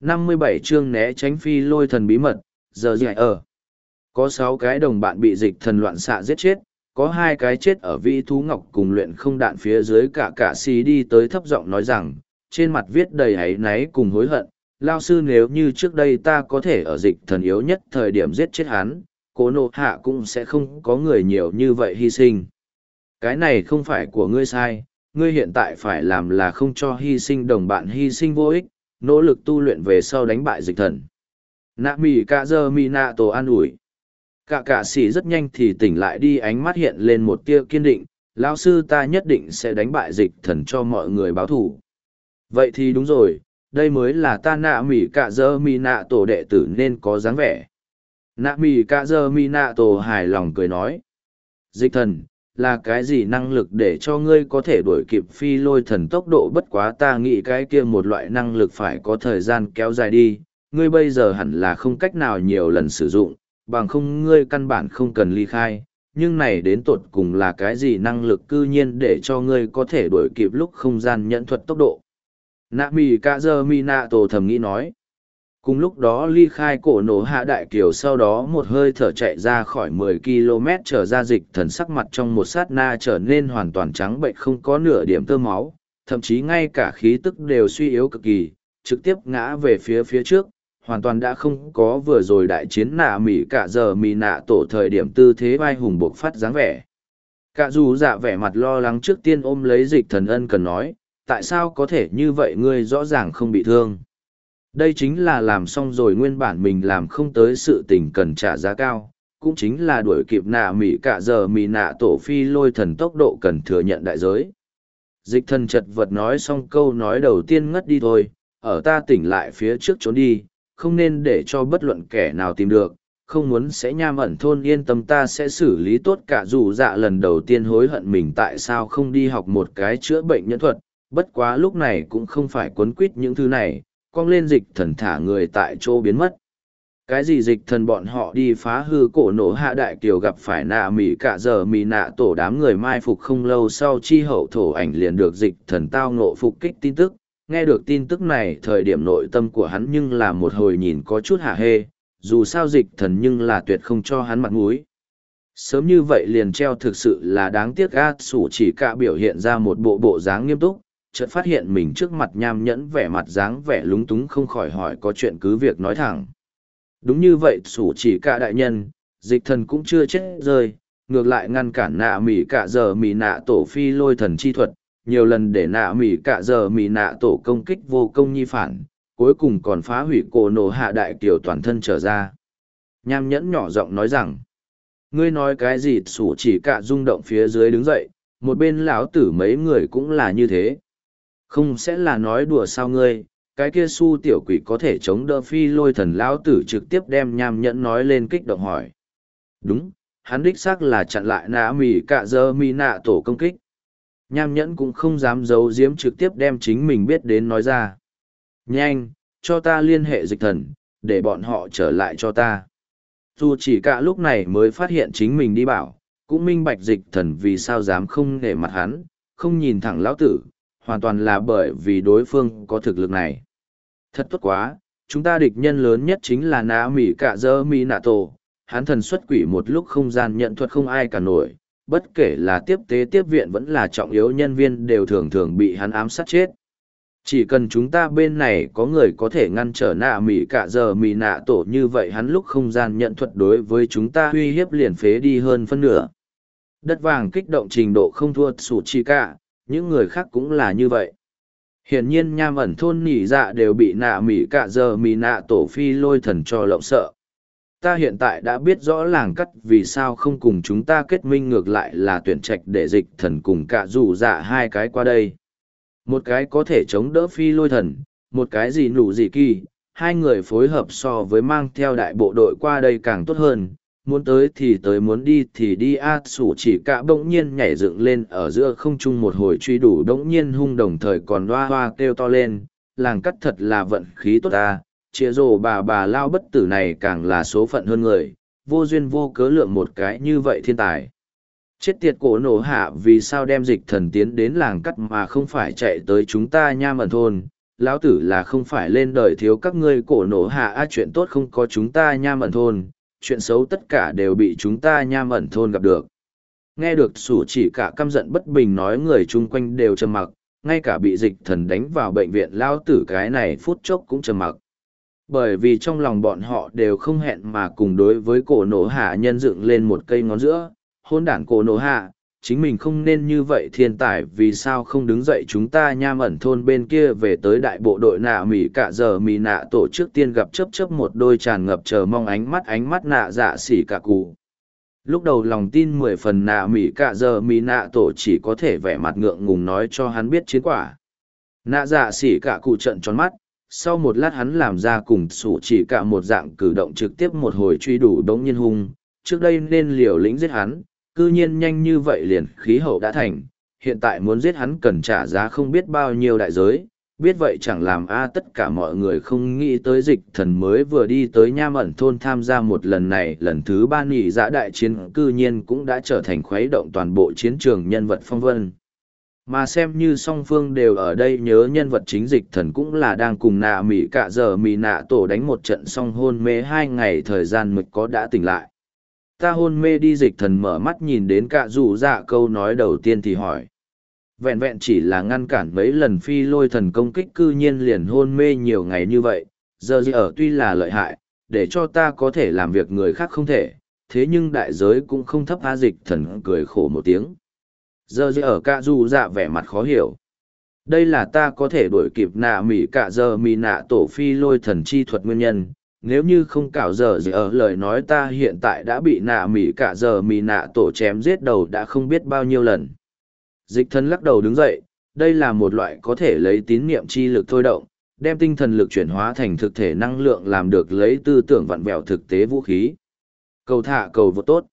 57 chương né tránh phi lôi thần bí mật, giờ dạy ở. Có 6 cái đồng bạn bị dịch thần loạn xạ giết chết, có hai cái chết ở vị thú ngọc cùng luyện không đạn phía dưới cả cả xì đi tới thấp giọng nói rằng, trên mặt viết đầy áy náy cùng hối hận. Lao sư nếu như trước đây ta có thể ở dịch thần yếu nhất thời điểm giết chết hắn, cố nộ hạ cũng sẽ không có người nhiều như vậy hy sinh. Cái này không phải của ngươi sai, ngươi hiện tại phải làm là không cho hy sinh đồng bạn hy sinh vô ích, nỗ lực tu luyện về sau đánh bại dịch thần. Nạ mì cả giờ mì nạ tổ an ủi. Cả cả sĩ rất nhanh thì tỉnh lại đi ánh mắt hiện lên một tia kiên định, lão sư ta nhất định sẽ đánh bại dịch thần cho mọi người báo thủ. Vậy thì đúng rồi, đây mới là ta nạ mì cả giờ mì nạ tổ đệ tử nên có dáng vẻ. Nạ mì cả giờ mì nạ tổ hài lòng cười nói. Dịch thần, là cái gì năng lực để cho ngươi có thể đuổi kịp phi lôi thần tốc độ bất quá ta nghĩ cái kia một loại năng lực phải có thời gian kéo dài đi, ngươi bây giờ hẳn là không cách nào nhiều lần sử dụng, bằng không ngươi căn bản không cần ly khai, nhưng này đến tột cùng là cái gì năng lực cư nhiên để cho ngươi có thể đuổi kịp lúc không gian nhận thuật tốc độ. Nạ mì cả giờ mi nạ tổ thầm nghĩ nói. Cùng lúc đó ly khai cổ nổ hạ đại kiều sau đó một hơi thở chạy ra khỏi 10 km trở ra dịch thần sắc mặt trong một sát na trở nên hoàn toàn trắng bệnh không có nửa điểm tơ máu, thậm chí ngay cả khí tức đều suy yếu cực kỳ, trực tiếp ngã về phía phía trước, hoàn toàn đã không có vừa rồi đại chiến nạ mỉ cả giờ mỉ nạ tổ thời điểm tư thế vai hùng buộc phát dáng vẻ. Cả dù dạ vẻ mặt lo lắng trước tiên ôm lấy dịch thần ân cần nói, tại sao có thể như vậy ngươi rõ ràng không bị thương. Đây chính là làm xong rồi nguyên bản mình làm không tới sự tình cần trả giá cao, cũng chính là đuổi kịp nạ mỉ cả giờ mỉ nạ tổ phi lôi thần tốc độ cần thừa nhận đại giới. Dịch thần chật vật nói xong câu nói đầu tiên ngất đi thôi, ở ta tỉnh lại phía trước trốn đi, không nên để cho bất luận kẻ nào tìm được, không muốn sẽ nham ẩn thôn yên tâm ta sẽ xử lý tốt cả dù dạ lần đầu tiên hối hận mình tại sao không đi học một cái chữa bệnh nhân thuật, bất quá lúc này cũng không phải quấn quýt những thứ này, cong lên dịch thần thả người tại chỗ biến mất. Cái gì dịch thần bọn họ đi phá hư cổ nổ hạ đại kiều gặp phải nạ mỉ cả giờ mỉ nạ tổ đám người mai phục không lâu sau chi hậu thổ ảnh liền được dịch thần tao ngộ phục kích tin tức. Nghe được tin tức này thời điểm nội tâm của hắn nhưng là một hồi nhìn có chút hạ hê, dù sao dịch thần nhưng là tuyệt không cho hắn mặt mũi. Sớm như vậy liền treo thực sự là đáng tiếc gác sủ chỉ cả biểu hiện ra một bộ bộ dáng nghiêm túc, chợt phát hiện mình trước mặt nham nhẫn vẻ mặt dáng vẻ lúng túng không khỏi hỏi có chuyện cứ việc nói thẳng. Đúng như vậy sủ chỉ cả đại nhân, dịch thần cũng chưa chết rơi, ngược lại ngăn cản nạ mỉ cả giờ mỉ nạ tổ phi lôi thần chi thuật, nhiều lần để nạ mỉ cả giờ mỉ nạ tổ công kích vô công nhi phản, cuối cùng còn phá hủy cổ nổ hạ đại kiều toàn thân trở ra. Nham nhẫn nhỏ giọng nói rằng, ngươi nói cái gì sủ chỉ cả rung động phía dưới đứng dậy, một bên lão tử mấy người cũng là như thế. Không sẽ là nói đùa sao ngươi, cái kia su tiểu quỷ có thể chống đỡ phi lôi thần lão tử trực tiếp đem nham nhẫn nói lên kích động hỏi. Đúng, hắn đích xác là chặn lại nã mì cạ dơ mi nạ tổ công kích. Nham nhẫn cũng không dám giấu giếm trực tiếp đem chính mình biết đến nói ra. Nhanh, cho ta liên hệ dịch thần, để bọn họ trở lại cho ta. Dù chỉ cả lúc này mới phát hiện chính mình đi bảo, cũng minh bạch dịch thần vì sao dám không để mặt hắn, không nhìn thẳng lão tử, hoàn toàn là bởi vì đối phương có thực lực này. Thật tốt quá, chúng ta địch nhân lớn nhất chính là nã mỉ cả dơ mi nạ tổ, hắn thần xuất quỷ một lúc không gian nhận thuật không ai cả nổi, bất kể là tiếp tế tiếp viện vẫn là trọng yếu nhân viên đều thường thường bị hắn ám sát chết. Chỉ cần chúng ta bên này có người có thể ngăn trở nạ mỉ cả giờ mỉ nạ tổ như vậy hắn lúc không gian nhận thuật đối với chúng ta uy hiếp liền phế đi hơn phân nửa. Đất vàng kích động trình độ không thua sủ chi cả, những người khác cũng là như vậy. Hiển nhiên nham ẩn thôn nỉ dạ đều bị nạ mỉ cạ giờ mỉ nạ tổ phi lôi thần cho lộng sợ. Ta hiện tại đã biết rõ làng cắt vì sao không cùng chúng ta kết minh ngược lại là tuyển trạch để dịch thần cùng cạ rủ dạ hai cái qua đây. Một cái có thể chống đỡ phi lôi thần, một cái gì nụ gì kỳ, hai người phối hợp so với mang theo đại bộ đội qua đây càng tốt hơn muốn tới thì tới muốn đi thì đi. A sủ chỉ cả bỗng nhiên nhảy dựng lên ở giữa không trung một hồi truy đủ bỗng nhiên hung đồng thời còn loa hoa kêu to lên. Làng cắt thật là vận khí tốt ta. Chĩa rồ bà bà lao bất tử này càng là số phận hơn người. Vô duyên vô cớ lượng một cái như vậy thiên tài. Chết tiệt cổ nổ hạ vì sao đem dịch thần tiến đến làng cắt mà không phải chạy tới chúng ta nha mận thôn. Lão tử là không phải lên đời thiếu các ngươi cổ nổ hạ. A chuyện tốt không có chúng ta nham ẩn thôn, chuyện xấu tất cả đều bị chúng ta nham ẩn thôn gặp được. Nghe được sủ chỉ cả căm giận bất bình nói người chung quanh đều trầm mặc, ngay cả bị dịch thần đánh vào bệnh viện lao tử cái này phút chốc cũng trầm mặc. Bởi vì trong lòng bọn họ đều không hẹn mà cùng đối với cổ nổ hạ nhân dựng lên một cây ngón giữa, hôn đản cổ nổ hạ, chính mình không nên như vậy thiên tài, vì sao không đứng dậy chúng ta nham ẩn thôn bên kia về tới đại bộ đội nạ mỉ cả giờ mỉ nạ tổ trước tiên gặp chấp chấp một đôi tràn ngập chờ mong ánh mắt ánh mắt nạ dạ xỉ cả cụ. Lúc đầu lòng tin mười phần nạ mỉ cả giờ mỉ nạ tổ chỉ có thể vẻ mặt ngượng ngùng nói cho hắn biết chiến quả. Nạ dạ xỉ cả cụ trận tròn mắt, sau một lát hắn làm ra cùng sủ chỉ cả một dạng cử động trực tiếp một hồi truy đủ đống nhiên hung. Trước đây nên liều lĩnh giết hắn cư nhiên nhanh như vậy liền khí hậu đã thành, hiện tại muốn giết hắn cần trả giá không biết bao nhiêu đại giới, biết vậy chẳng làm a tất cả mọi người không nghĩ tới dịch thần mới vừa đi tới nha mẩn thôn tham gia một lần này lần thứ ba nghỉ giã dạ đại chiến cư nhiên cũng đã trở thành khuấy động toàn bộ chiến trường nhân vật phong vân. Mà xem như song phương đều ở đây nhớ nhân vật chính dịch thần cũng là đang cùng nạ mỹ cạ giờ mỹ nạ tổ đánh một trận song hôn mê hai ngày thời gian mực có đã tỉnh lại ta hôn mê đi dịch thần mở mắt nhìn đến cạ rủ dạ câu nói đầu tiên thì hỏi. Vẹn vẹn chỉ là ngăn cản mấy lần phi lôi thần công kích cư nhiên liền hôn mê nhiều ngày như vậy, giờ gì ở tuy là lợi hại, để cho ta có thể làm việc người khác không thể, thế nhưng đại giới cũng không thấp a dịch thần cười khổ một tiếng. Giờ gì ở cạ rủ dạ vẻ mặt khó hiểu. Đây là ta có thể đuổi kịp nạ mỹ cạ giờ mỹ nạ tổ phi lôi thần chi thuật nguyên nhân nếu như không cảo giờ gì ở lời nói ta hiện tại đã bị nạ mỉ cả giờ mỉ nạ tổ chém giết đầu đã không biết bao nhiêu lần. Dịch thân lắc đầu đứng dậy, đây là một loại có thể lấy tín niệm chi lực thôi động, đem tinh thần lực chuyển hóa thành thực thể năng lượng làm được lấy tư tưởng vặn vẹo thực tế vũ khí. Cầu thả cầu vô tốt.